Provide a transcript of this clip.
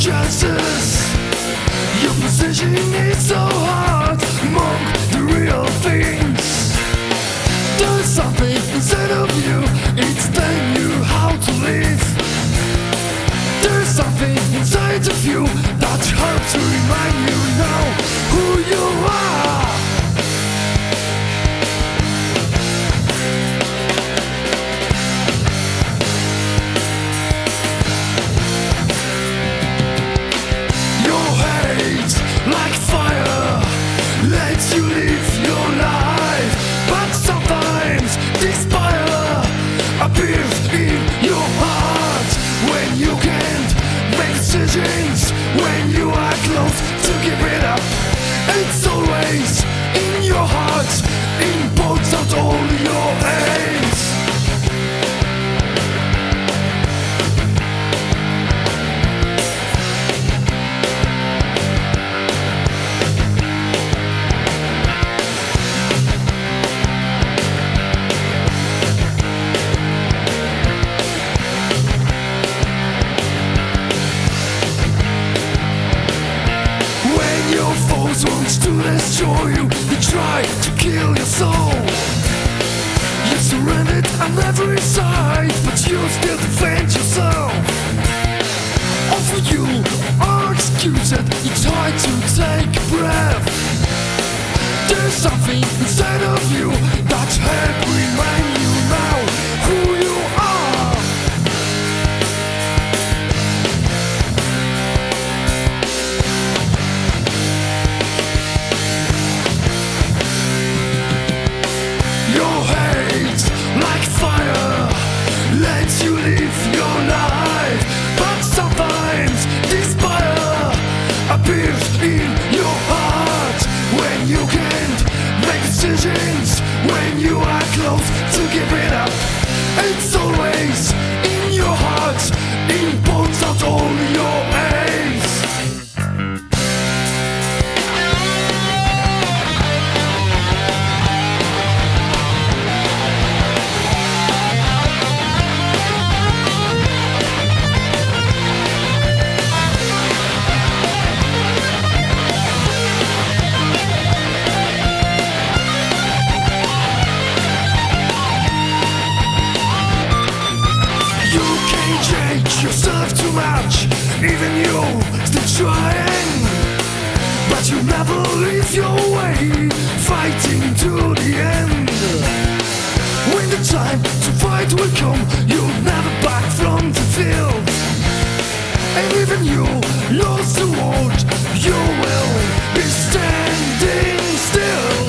chances. Your position is so hard among the real things. There's something inside of you, it's telling you how to live. There's something inside of you that helps to remind you now who you are. Decisions, when you are close to give it up. It's always in your heart, in both out all your aims. Your foes want to destroy you, they try to kill your soul. You surrendered on every side, but you still defend yourself. All for you are excused, it's hard to take a breath. There's something inside in your heart when you can't make decisions, when you are close to giving up. It's always yourself too much, even you still trying. But you never leave your way, fighting to the end. When the time to fight will come, you'll never back from the field. And even you lost the world, you will be standing still.